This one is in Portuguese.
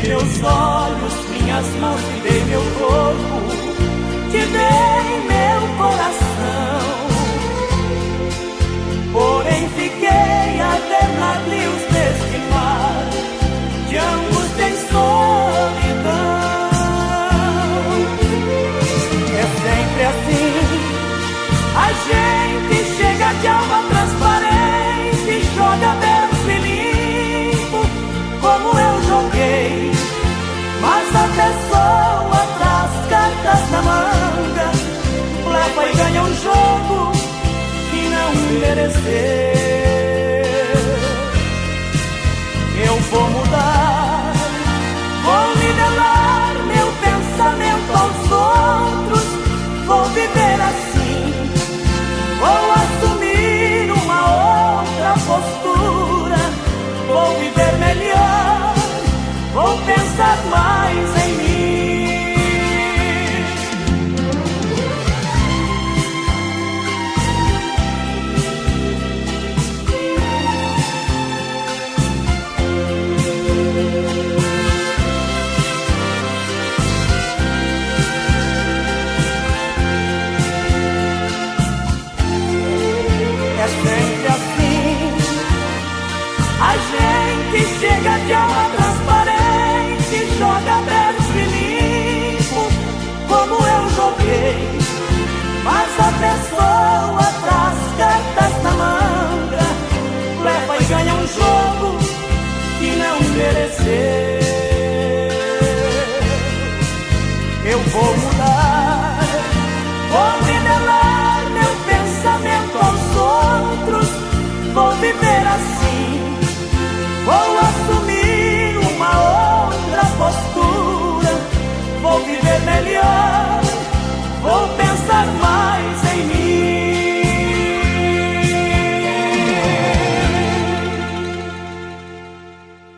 dei meus olhos, minhas mãos, e dei meu corpo. jogo que não mereceu. Eu vou mudar, vou revelar meu pensamento aos outros, vou viver assim, vou assumir uma outra postura, vou viver melhor, vou pensar.